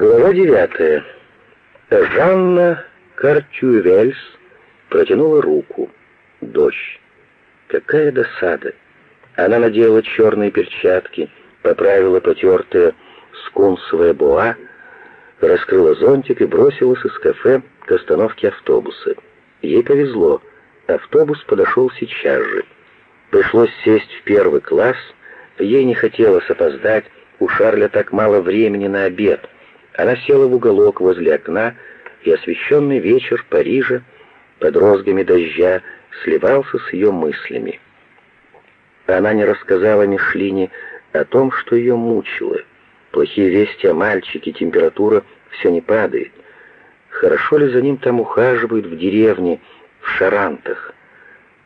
Глава девятая. Жанна Картювельс протянула руку. Дождь. Какая досада. Она надела черные перчатки, поправила потертое скунсовое буа, раскрыла зонтик и бросилась из кафе к остановке автобуса. Ей повезло. Автобус подошел сейчас же. Пришлось сесть в первый класс. Ей не хотелось опоздать, у Шарля так мало времени на обед. Она села в уголок возле окна, и освещенный вечер Парижа под розгами дождя сливался с ее мыслями. Она не рассказала Мишлине о том, что ее мучило. Плохие вести о мальчике, температура все не падает. Хорошо ли за ним там ухаживают в деревне, в Шарантах?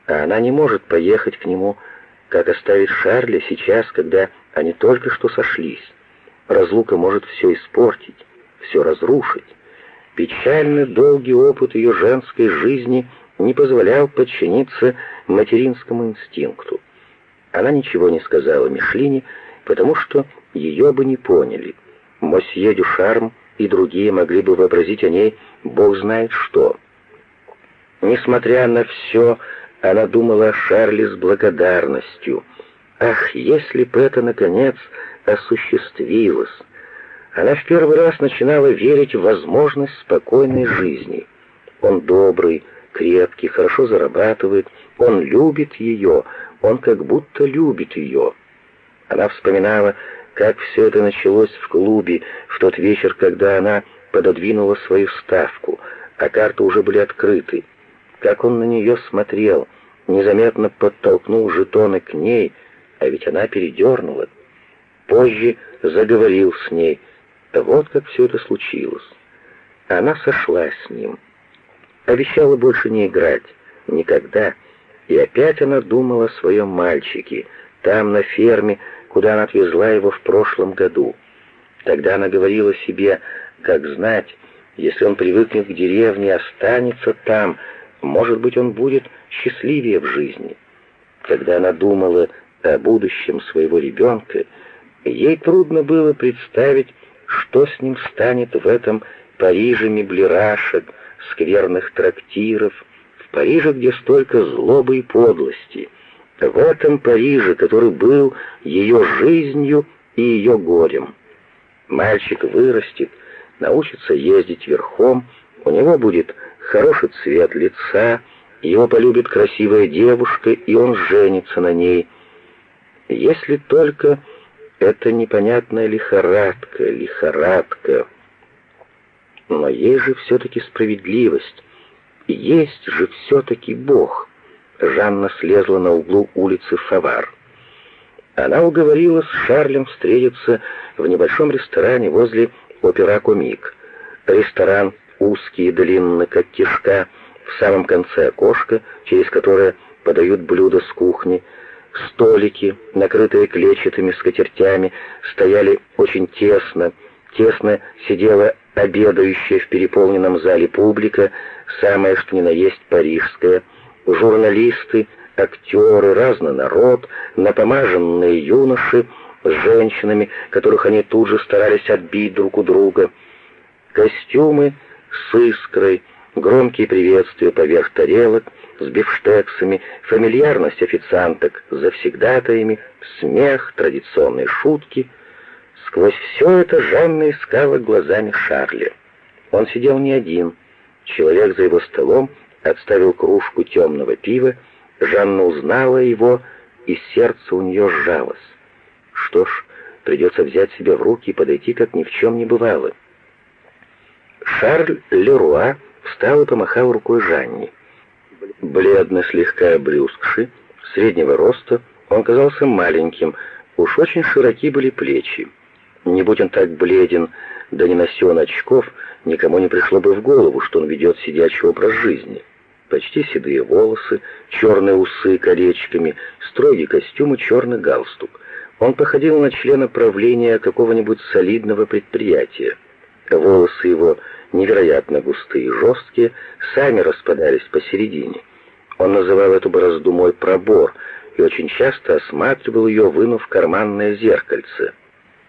А она не может поехать к нему, как оставить Шарля сейчас, когда они только что сошлись. Разлука может все испортить, все разрушить. Печальный долгий опыт ее женской жизни не позволял подчиниться материнскому инстинкту. Она ничего не сказала Мишлине, потому что ее бы не поняли. Мосье Дюшарм и другие могли бы вообразить о ней бог знает что. Несмотря на все, она думала о Шарле с благодарностью. Ах, если бы это, наконец, осуществилось! Она в первый раз начинала верить в возможность спокойной жизни. Он добрый, крепкий, хорошо зарабатывает, он любит ее, он как будто любит ее. Она вспоминала, как все это началось в клубе в тот вечер, когда она пододвинула свою ставку, а карты уже были открыты. Как он на нее смотрел, незаметно подтолкнул жетоны к ней, а ведь она передернула. Позже заговорил с ней — вот как все это случилось. Она сошлась с ним. Обещала больше не играть. Никогда. И опять она думала о своем мальчике, там, на ферме, куда она отвезла его в прошлом году. Тогда она говорила себе, как знать, если он привыкнет к деревне останется там, может быть, он будет счастливее в жизни. Когда она думала о будущем своего ребенка, ей трудно было представить, что с ним станет в этом Париже меблирашек, скверных трактиров, в Париже, где столько злобы и подлости, в этом Париже, который был ее жизнью и ее горем. Мальчик вырастет, научится ездить верхом, у него будет хороший цвет лица, его полюбит красивая девушка, и он женится на ней. Если только это непонятная лихорадка, лихорадка. Но есть же все-таки справедливость. Есть же все-таки Бог. Жанна слезла на углу улицы Фавар. Она уговорила с Шарлем встретиться в небольшом ресторане возле опера Комик. Ресторан узкий и длинный, как кишка, в самом конце окошка, через которое подают блюда с кухни, Столики, накрытые клетчатыми скатертями, стояли очень тесно. Тесно сидела обедающая в переполненном зале публика, самое что ни на есть парижская, журналисты, актеры, разный народ, напомаженные юноши с женщинами, которых они тут же старались отбить друг у друга, костюмы с искрой, громкие приветствия поверх тарелок — с бифштексами, фамильярность официанток с завсегдатаями, смех, традиционные шутки. Сквозь все это Жанна искала глазами Шарля. Он сидел не один. Человек за его столом отставил кружку темного пива. Жанна узнала его, и сердце у нее сжалось. Что ж, придется взять себя в руки и подойти, как ни в чем не бывало. Шарль Леруа встал и помахал рукой Жанне. Бледно, слегка обрюзгший, среднего роста, он казался маленьким, уж очень широки были плечи. Не будь он так бледен, да не носил очков, никому не пришло бы в голову, что он ведет сидячий образ жизни. Почти седые волосы, черные усы колечками, строгий костюм и черный галстук. Он походил на члена правления какого-нибудь солидного предприятия. Волосы его невероятно густые и жесткие, сами распадались посередине. Он называл эту борозду «мой пробор» и очень часто осматривал ее, вынув карманное зеркальце.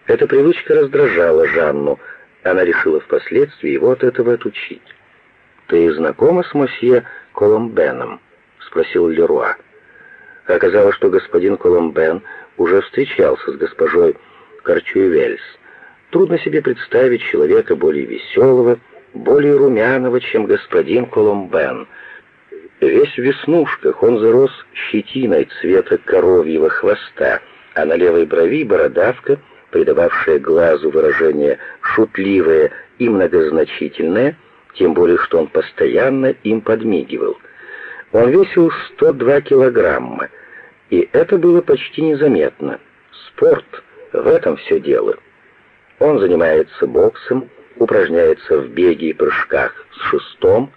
Эта привычка раздражала Жанну. Она решила впоследствии его от этого отучить. «Ты знакома с мосье Коломбеном?» — спросил Леруа. Оказалось, что господин Коломбен уже встречался с госпожой Карчуевельс. Трудно себе представить человека более веселого, более румяного, чем господин Коломбен. Весь в веснушках он зарос щетиной цвета коровьего хвоста, а на левой брови бородавка, придававшая глазу выражение шутливое и многозначительное, тем более что он постоянно им подмигивал. Он весил 102 килограмма, и это было почти незаметно. Спорт, в этом все дело. Он занимается боксом, упражняется в беге и прыжках с шестом.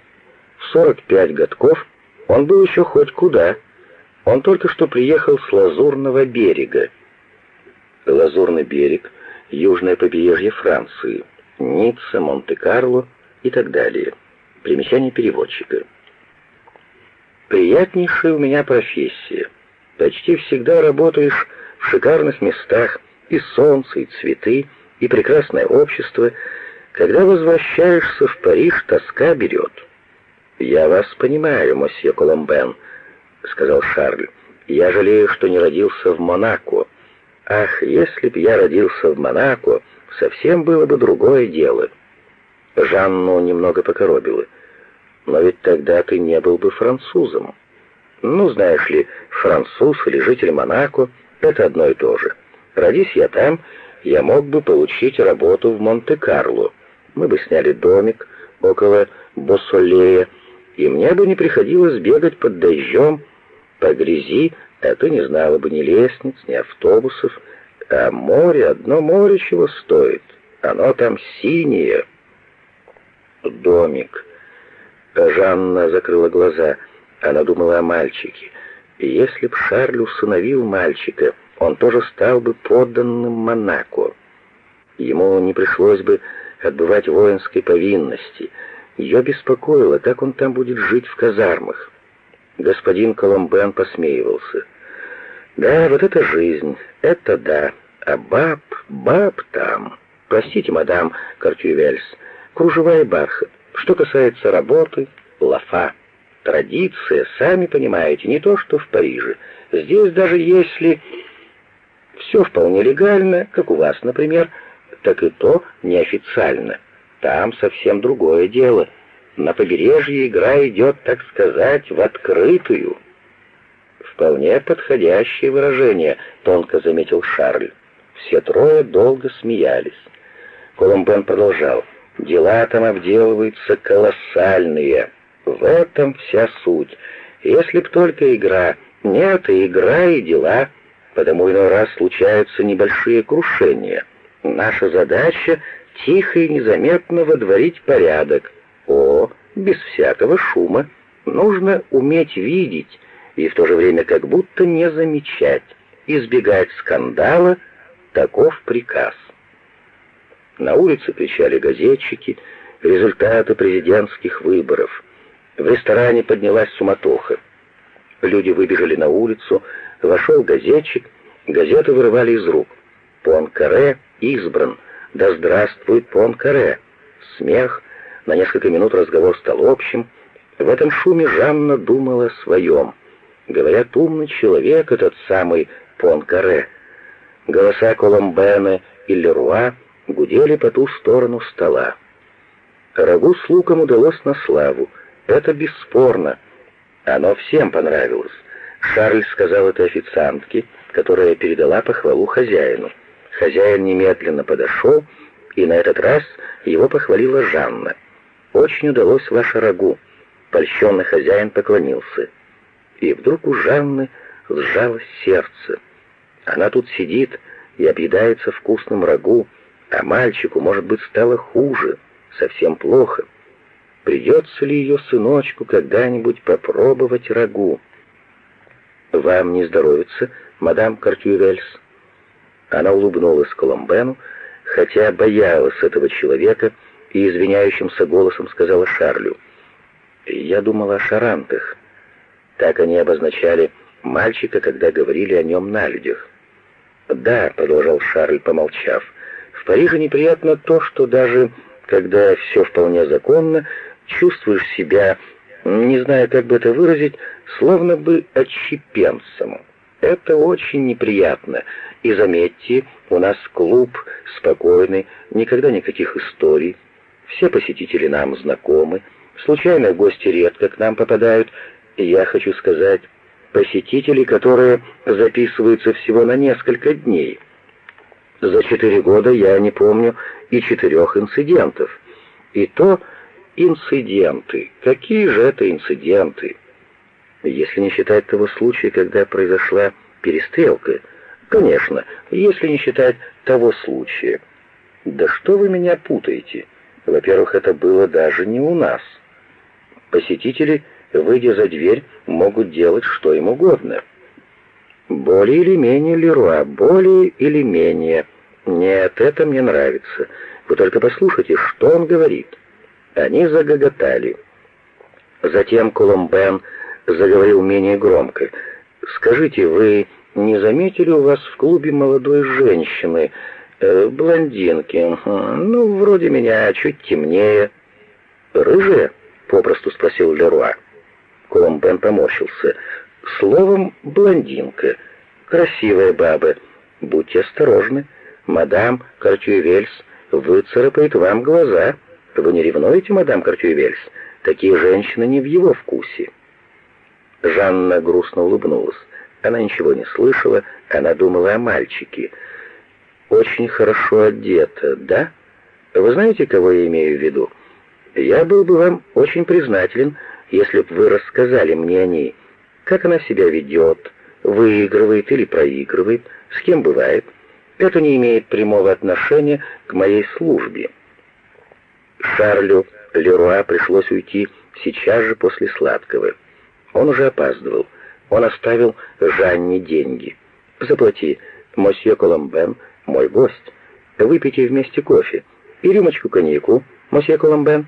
В 45 годков он был еще хоть куда. Он только что приехал с Лазурного берега. Лазурный берег — южное побережье Франции, Ницца, Монте-Карло и так далее. Примечание переводчика. Приятнейшая у меня профессия. Почти всегда работаешь в шикарных местах, и солнце, и цветы, и прекрасное общество. Когда возвращаешься в Париж, тоска берет. «Я вас понимаю, мосье Коломбен», — сказал Шарль. «Я жалею, что не родился в Монако. Ах, если б я родился в Монако, совсем было бы другое дело». Жанну немного покоробило. «Но ведь тогда ты не был бы французом». «Ну, знаешь ли, француз или житель Монако — это одно и то же. Родись я там, я мог бы получить работу в Монте-Карло. Мы бы сняли домик около Боссолея, и мне бы не приходилось бегать под дождем по грязи, а ты не знала бы ни лестниц, ни автобусов, а море, одно море чего стоит, оно там синее. Домик. Жанна закрыла глаза, она думала о мальчике. И если б Шарль усыновил мальчика, он тоже стал бы подданным Монако. Ему не пришлось бы отбывать воинской повинности. Ее беспокоило, как он там будет жить в казармах. Господин Коломбен посмеивался. «Да, вот это жизнь, это да, а баб, баб там. Простите, мадам Картювельс, кружева и бархат. Что касается работы, лафа. Традиция, сами понимаете, не то что в Париже. Здесь даже если все вполне легально, как у вас, например, так и то неофициально. Там совсем другое дело. На побережье игра идет, так сказать, в открытую. Вполне подходящее выражение, тонко заметил Шарль. Все трое долго смеялись. Колумбен продолжал. Дела там обделываются колоссальные. В этом вся суть. Если б только игра. Нет, и игра, и дела потому иной раз случаются небольшие крушения. Наша задача — тихо и незаметно водворить порядок. О, без всякого шума. Нужно уметь видеть и в то же время как будто не замечать, избегать скандала, таков приказ. На улице кричали газетчики, результаты президентских выборов. В ресторане поднялась суматоха. Люди выбежали на улицу, Вошел газетчик, газеты вырывали из рук. Пон-Каре избран. Да здравствует Пон-Каре. Смех. На несколько минут разговор стал общим. В этом шуме Жанна думала о своем. Говорят, умный человек этот самый Пон-Каре. Голоса Коломбена и Леруа гудели по ту сторону стола. Рагу с луком удалось на славу. Это бесспорно. Оно всем понравилось. Шарль сказал это официантке, которая передала похвалу хозяину. Хозяин немедленно подошел, и на этот раз его похвалила Жанна. «Очень удалось ваше рагу». Польщенный хозяин поклонился. И вдруг у Жанны сжалось сердце. Она тут сидит и объедается вкусным рагу, а мальчику, может быть, стало хуже, совсем плохо. Придется ли ее сыночку когда-нибудь попробовать рагу? «Вам не здоровится, мадам Картювельс?» Она улыбнулась Коломбену, хотя боялась этого человека, и извиняющимся голосом сказала Шарлю. «Я думала о шарантах». Так они обозначали мальчика, когда говорили о нем на людях. «Да», — продолжал Шарль, помолчав, — «в Париже неприятно то, что даже когда все вполне законно, чувствуешь себя, не знаю, как бы это выразить, словно бы отщепенцем. Это очень неприятно. И заметьте, у нас клуб спокойный, никогда никаких историй. Все посетители нам знакомы, случайные гости редко к нам попадают, и я хочу сказать, посетители, которые записываются всего на несколько дней. За четыре года я не помню и четырех инцидентов. И то инциденты. Какие же это инциденты? Если не считать того случая, когда произошла перестрелка. Конечно, если не считать того случая. Да что вы меня путаете? Во-первых, это было даже не у нас. Посетители, выйдя за дверь, могут делать что им угодно. Более или менее Леруа, более или менее. Нет, это мне нравится. Вы только послушайте, что он говорит. Они загоготали. Затем Коломбен заговорил менее громко. «Скажите, вы не заметили у вас в клубе молодой женщины, э, блондинки, ну, вроде меня, чуть темнее?» «Рыжая?» — попросту спросил Леруа. Коломбен поморщился. «Словом, блондинка. Красивая баба. Будьте осторожны. Мадам Картювельс выцарапает вам глаза. Вы не ревнуете, мадам Картювельс? Такие женщины не в его вкусе». Жанна грустно улыбнулась. Она ничего не слышала, она думала о мальчике. «Очень хорошо одета, да? Вы знаете, кого я имею в виду? Я был бы вам очень признателен, если бы вы рассказали мне о ней, как она себя ведет, выигрывает или проигрывает, с кем бывает. Это не имеет прямого отношения к моей службе». Шарлю Леруа пришлось уйти сейчас же после сладкого. Он уже опаздывал. Он оставил Жанне деньги. «Заплати, мосье Коломбен, мой гость. Выпейте вместе кофе и рюмочку коньяку, мосье Коломбен.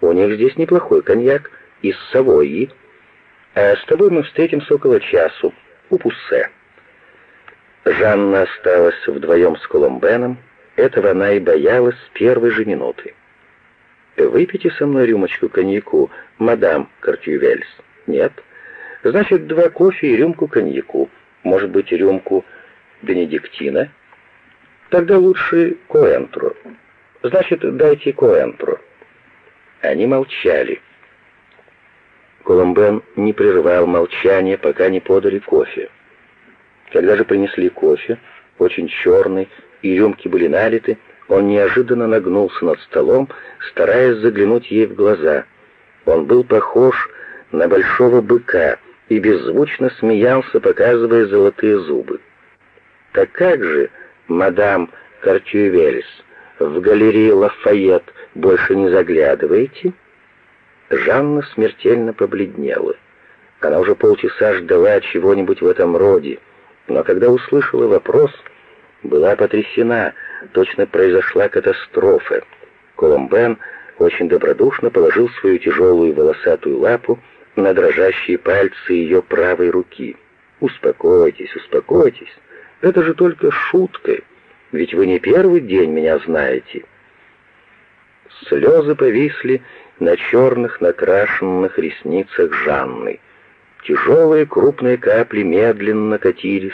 У них здесь неплохой коньяк из Савойи. А с тобой мы встретимся около часу у Пуссе». Жанна осталась вдвоем с Коломбеном. Этого она и боялась с первой же минуты. «Выпейте со мной рюмочку коньяку, мадам Картювельс». Нет. Значит, два кофе и рюмку коньяку. Может быть, рюмку бенедиктина? Тогда лучше коэнтру. Значит, дайте коэнтру. Они молчали. Колумбен не прерывал молчание, пока не подали кофе. Когда же принесли кофе, очень черный, и рюмки были налиты, он неожиданно нагнулся над столом, стараясь заглянуть ей в глаза. Он был похож на большого быка и беззвучно смеялся, показывая золотые зубы. «Так как же, мадам Картювельс, в галерее Лафайет больше не заглядываете?» Жанна смертельно побледнела. Она уже полчаса ждала чего-нибудь в этом роде, но когда услышала вопрос, была потрясена, точно произошла катастрофа. Коломбен очень добродушно положил свою тяжелую волосатую лапу на дрожащие пальцы ее правой руки. «Успокойтесь, успокойтесь. Это же только шутка, ведь вы не первый день меня знаете». Слезы повисли на черных накрашенных ресницах Жанны. Тяжелые крупные капли медленно катились,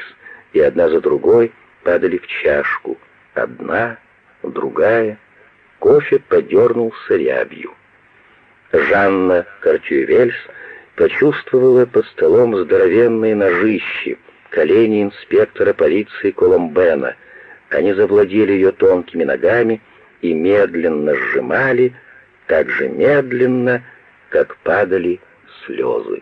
и одна за другой падали в чашку. Одна, другая. Кофе подернулся рябью. Жанна Картювельс почувствовала под столом здоровенные ножищи, колени инспектора полиции Коломбена. Они завладели ее тонкими ногами и медленно сжимали, так же медленно, как падали слезы.